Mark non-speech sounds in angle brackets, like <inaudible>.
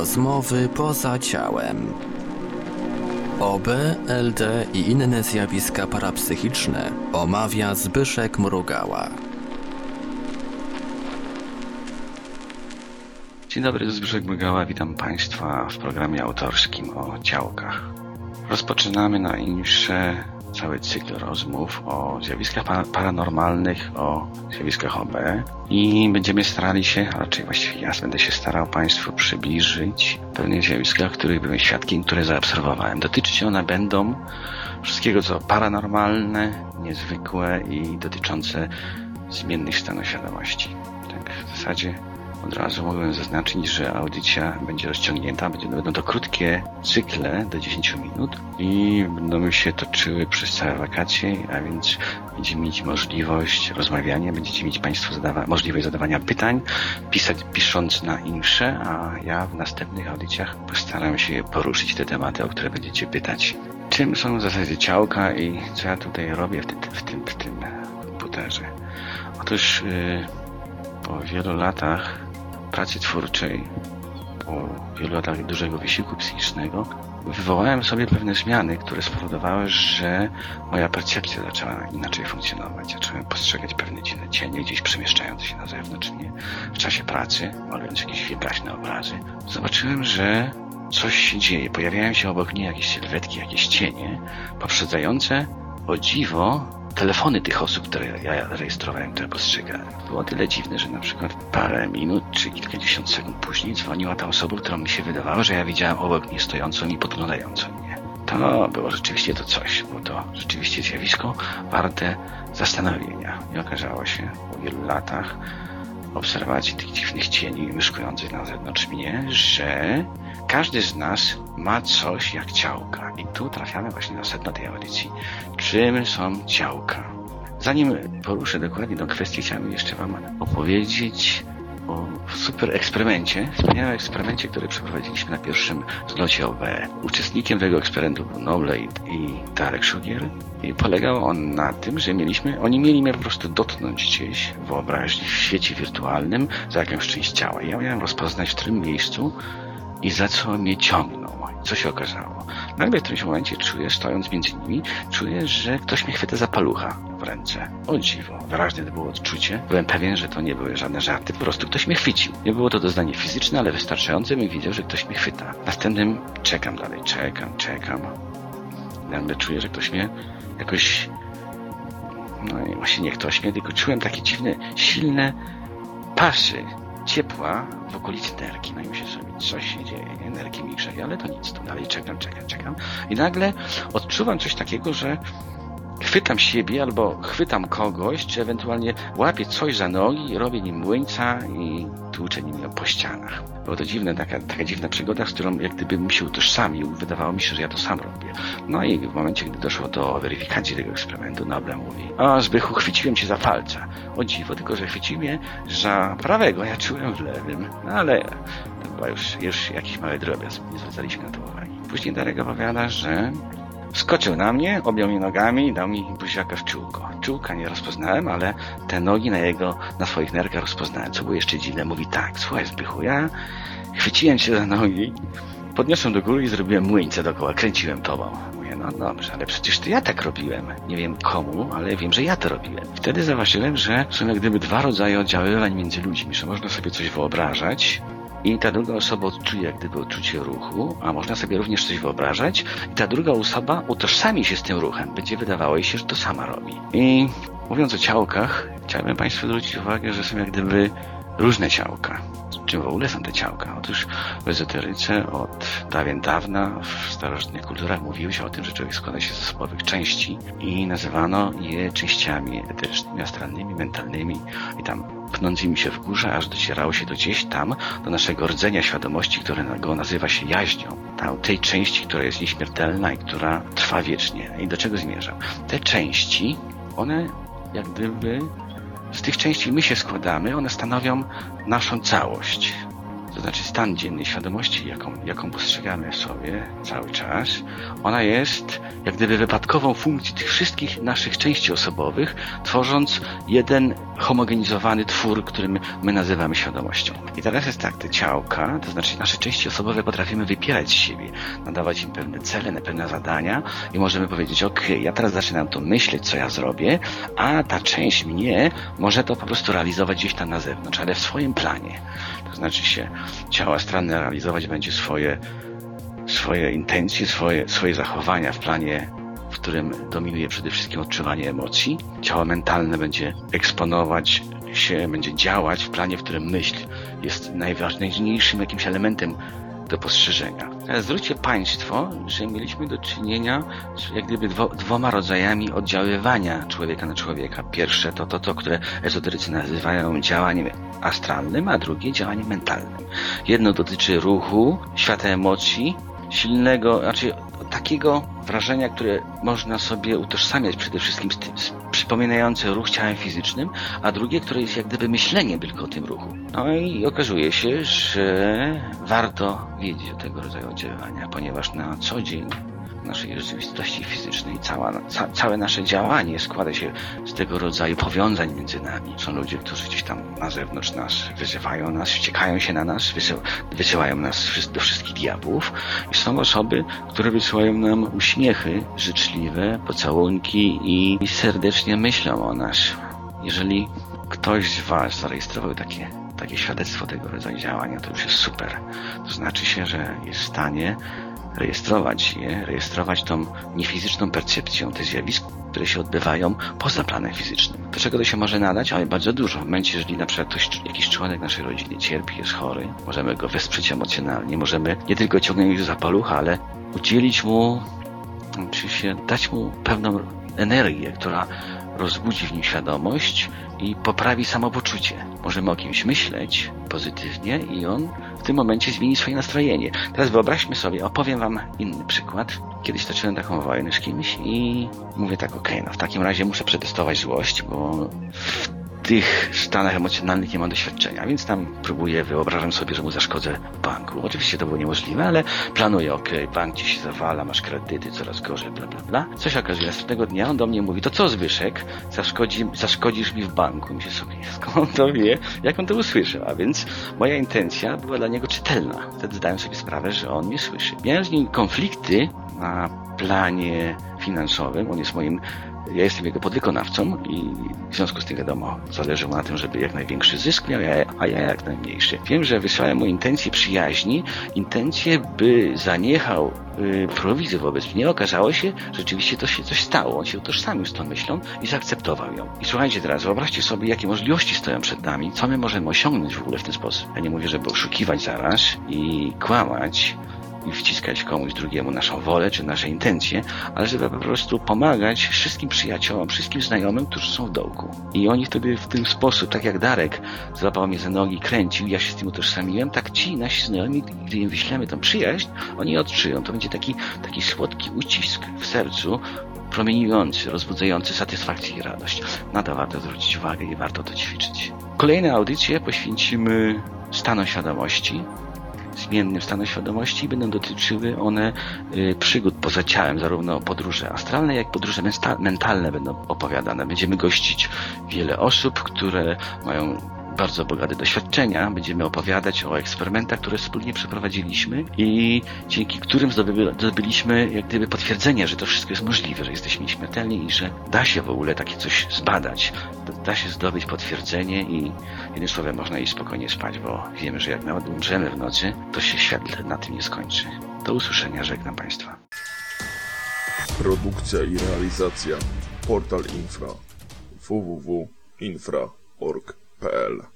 Rozmowy poza ciałem. OB, LD i inne zjawiska parapsychiczne omawia Zbyszek Mrugała. Dzień dobry, Zbyszek Mrugała. Witam Państwa w programie autorskim o działkach. Rozpoczynamy najniższe cały cykl rozmów o zjawiskach pa- paranormalnych, o zjawiskach OB i będziemy starali się, a raczej właściwie ja będę się starał Państwu przybliżyć pewne zjawiska, których byłem świadkiem, które zaobserwowałem. Dotyczyć one będą wszystkiego, co paranormalne, niezwykłe i dotyczące zmiennych stanów świadomości. Tak w zasadzie od razu mogłem zaznaczyć, że audycja będzie rozciągnięta, będą to krótkie cykle do 10 minut i będą się toczyły przez całe wakacje, a więc będziemy mieć możliwość rozmawiania, będziecie mieć Państwo zadawa możliwość zadawania pytań, pisać, pisząc na insze, a ja w następnych audycjach postaram się poruszyć te tematy, o które będziecie pytać. Czym są w zasadzie ciałka i co ja tutaj robię w tym, w tym, w tym komputerze? Otóż yy, po wielu latach pracy twórczej, po wielu latach dużego wysiłku psychicznego, wywołałem sobie pewne zmiany, które spowodowały, że moja percepcja zaczęła inaczej funkcjonować. Zacząłem postrzegać pewne cienie gdzieś przemieszczające się na zewnątrz mnie w czasie pracy, malując jakieś wielgaśne obrazy. Zobaczyłem, że coś się dzieje. Pojawiają się obok mnie jakieś sylwetki, jakieś cienie, poprzedzające o dziwo telefony tych osób, które ja rejestrowałem, które postrzegałem. Było tyle dziwne, że na przykład parę minut czy kilkadziesiąt sekund później dzwoniła ta osoba, którą mi się wydawało, że ja widziałem obok mnie stojącą i podglądającą mnie. To było rzeczywiście to coś, było to rzeczywiście zjawisko warte zastanowienia. I okazało się po wielu latach obserwacji tych dziwnych cieni myszkujących na zewnątrz mnie, że każdy z nas ma coś jak ciałka. I tu trafiamy właśnie na sedno tej audycji. Czym są ciałka? Zanim poruszę dokładnie tę kwestię, chciałbym jeszcze Wam opowiedzieć o super eksperymencie, wspaniałym eksperymencie, który przeprowadziliśmy na pierwszym zlocie OB. Uczestnikiem tego eksperymentu był Noble i, Darek Szugier. I polegał on na tym, że mieliśmy, oni mieli mnie po prostu dotknąć gdzieś wyobraźni, w świecie wirtualnym za jakąś część ciała. Ja miałem rozpoznać w którym miejscu i za co mnie ciągną. Co się okazało? Nagle w którymś momencie czuję, stojąc między nimi, czuję, że ktoś mnie chwyta za palucha w ręce. O dziwo, wyraźne to było odczucie. Byłem pewien, że to nie były żadne żarty, po prostu ktoś mnie chwycił. Nie było to doznanie fizyczne, ale wystarczające, bym widział, że ktoś mnie chwyta. Następnym czekam dalej, czekam, czekam. Nagle czuję, że ktoś mnie jakoś no i właśnie nie ktoś mnie, tylko czułem takie dziwne, silne pasy ciepła w okolicy nerki. No i myślę sobie, coś się dzieje, nerki mi ale to nic, tu dalej czekam, czekam, czekam. I nagle odczuwam coś takiego, że chwytam siebie albo chwytam kogoś, czy ewentualnie łapię coś za nogi, robię nim młyńca i tłuczę nim ją po ścianach. Było to dziwne, taka, taka dziwna przygoda, z którą jak gdybym się utożsamił, wydawało mi się, że ja to sam robię. No i w momencie, gdy doszło do weryfikacji tego eksperymentu, Noble mówi, o Zbychu, chwyciłem cię za palca. O dziwo, tylko że chwycił mnie za prawego, ja czułem w lewym. No ale to była już, już jakiś mały drobiazg, nie zwracaliśmy na to uwagi. Później Darek opowiada, że Skoczył na mnie, objął mnie nogami i dał mi buziaka w czółko. Czółka nie rozpoznałem, ale te nogi na jego, na swoich nerkach rozpoznałem, co było jeszcze dziwne. Mówi tak, słuchaj Zbychu, ja chwyciłem się za nogi, podniosłem do góry i zrobiłem młyńce dookoła, kręciłem tobą. Mówię, no dobrze, ale przecież to ja tak robiłem. Nie wiem komu, ale wiem, że ja to robiłem. Wtedy zauważyłem, że są jak gdyby dwa rodzaje oddziaływań między ludźmi, że można sobie coś wyobrażać, i ta druga osoba odczuje jak gdyby odczucie ruchu, a można sobie również coś wyobrażać i ta druga osoba utożsami się z tym ruchem. Będzie wydawało jej się, że to sama robi. I mówiąc o ciałkach, chciałbym Państwu zwrócić uwagę, że są jak gdyby różne ciałka. Czym w ogóle są te ciałka? Otóż w ezoteryce od dawien dawna w starożytnych kulturach mówiło się o tym, że człowiek składa się z osobowych części i nazywano je częściami eterycznymi, astralnymi, mentalnymi i tam pnącymi się w górze, aż docierało się do gdzieś tam, do naszego rdzenia świadomości, które go nazywa się jaźnią. Tam, tej części, która jest nieśmiertelna i która trwa wiecznie. I do czego zmierzam? Te części, one jak gdyby z tych części my się składamy, one stanowią naszą całość. To znaczy stan dziennej świadomości, jaką, jaką postrzegamy w sobie cały czas, ona jest jak gdyby wypadkową funkcji tych wszystkich naszych części osobowych, tworząc jeden homogenizowany twór, którym my nazywamy świadomością. I teraz jest tak, te ciałka, to znaczy nasze części osobowe potrafimy wypierać z siebie, nadawać im pewne cele, pewne zadania i możemy powiedzieć, ok, ja teraz zaczynam to myśleć, co ja zrobię, a ta część mnie może to po prostu realizować gdzieś tam na zewnątrz, ale w swoim planie. To znaczy się ciało astralne realizować będzie swoje, swoje intencje, swoje, swoje zachowania w planie w którym dominuje przede wszystkim odczuwanie emocji. Ciało mentalne będzie eksponować się, będzie działać w planie, w którym myśl jest najważniejszym jakimś elementem do postrzeżenia. Teraz zwróćcie Państwo, że mieliśmy do czynienia z jak gdyby dwo, dwoma rodzajami oddziaływania człowieka na człowieka. Pierwsze to to, to które ezoterycy nazywają działaniem astralnym, a drugie działaniem mentalnym. Jedno dotyczy ruchu, świata emocji, silnego, znaczy takiego wrażenia, które można sobie utożsamiać przede wszystkim z tym, przypominające ruch ciałem fizycznym, a drugie, które jest jak gdyby myśleniem tylko o tym ruchu. No i okazuje się, że warto wiedzieć o tego rodzaju oddziaływania, ponieważ na co dzień naszej rzeczywistości fizycznej. Cała, ca, całe nasze działanie składa się z tego rodzaju powiązań między nami. Są ludzie, którzy gdzieś tam na zewnątrz nas wyzywają nas, wściekają się na nas, wysyłają nas do wszystkich diabłów. I są osoby, które wysyłają nam uśmiechy życzliwe, pocałunki i, i serdecznie myślą o nas. Jeżeli ktoś z Was zarejestrował takie takie świadectwo tego rodzaju działania, to już jest super. To znaczy się, że jest w stanie rejestrować je, rejestrować tą niefizyczną percepcją tych zjawisk, które się odbywają poza planem fizycznym. Do czego to się może nadać? Ale bardzo dużo. W momencie, jeżeli na przykład ktoś, jakiś członek naszej rodziny cierpi, jest chory, możemy go wesprzeć emocjonalnie, możemy nie tylko ciągnąć za palucha, ale udzielić mu, czy się dać mu pewną energię, która rozbudzi w nim świadomość i poprawi samopoczucie. Możemy o kimś myśleć pozytywnie i on w tym momencie zmieni swoje nastrojenie. Teraz wyobraźmy sobie, opowiem wam inny przykład. Kiedyś toczyłem taką wojnę z kimś i mówię tak, okej, okay, no w takim razie muszę przetestować złość, bo w tych stanach emocjonalnych nie mam doświadczenia, więc tam próbuję, wyobrażam sobie, że mu zaszkodzę banku. Oczywiście to było niemożliwe, ale planuję, ok, bank ci się zawala, masz kredyty, coraz gorzej, bla, bla, bla. Co się okazuje, następnego dnia on do mnie mówi, to co Zbyszek, zaszkodzi, zaszkodzisz mi w banku. Myślę sobie, <laughs> skąd to wie, jak on to usłyszał, a więc moja intencja była dla niego czytelna. Wtedy zdałem sobie sprawę, że on mnie słyszy. Miałem z nim konflikty na planie finansowym, on jest moim ja jestem jego podwykonawcą i w związku z tym wiadomo, zależy mu na tym, żeby jak największy zysk miał, a ja jak najmniejszy. Wiem, że wysłałem mu intencje przyjaźni, intencje, by zaniechał yy, prowizję wobec mnie. Okazało się, że rzeczywiście to się coś stało. On się utożsamił z tą myślą i zaakceptował ją. I słuchajcie teraz, wyobraźcie sobie, jakie możliwości stoją przed nami, co my możemy osiągnąć w ogóle w ten sposób. Ja nie mówię, żeby oszukiwać zaraz i kłamać, wciskać komuś drugiemu naszą wolę czy nasze intencje, ale żeby po prostu pomagać wszystkim przyjaciołom, wszystkim znajomym, którzy są w dołku. I oni wtedy w ten sposób, tak jak Darek złapał mnie za nogi, kręcił, ja się z tym utożsamiłem, tak ci nasi znajomi, gdy im wyślemy tą przyjaźń, oni odczują. To będzie taki, taki słodki ucisk w sercu, promieniujący, rozbudzający satysfakcję i radość. Na to warto zwrócić uwagę i warto to ćwiczyć. Kolejne audycje poświęcimy stanom świadomości, zmiennym stanu świadomości i będą dotyczyły one y, przygód poza ciałem, zarówno podróże astralne, jak i podróże mentalne będą opowiadane. Będziemy gościć wiele osób, które mają bardzo bogate doświadczenia. Będziemy opowiadać o eksperymentach, które wspólnie przeprowadziliśmy i dzięki którym zdobyliśmy jak gdyby potwierdzenie, że to wszystko jest możliwe, że jesteśmy nieśmiertelni i że da się w ogóle takie coś zbadać. Da się zdobyć potwierdzenie i jednym słowem można iść spokojnie spać, bo wiemy, że jak nawet umrzemy w nocy, to się świat na tym nie skończy. Do usłyszenia, żegnam Państwa. Produkcja i realizacja Portal Infra Pearl.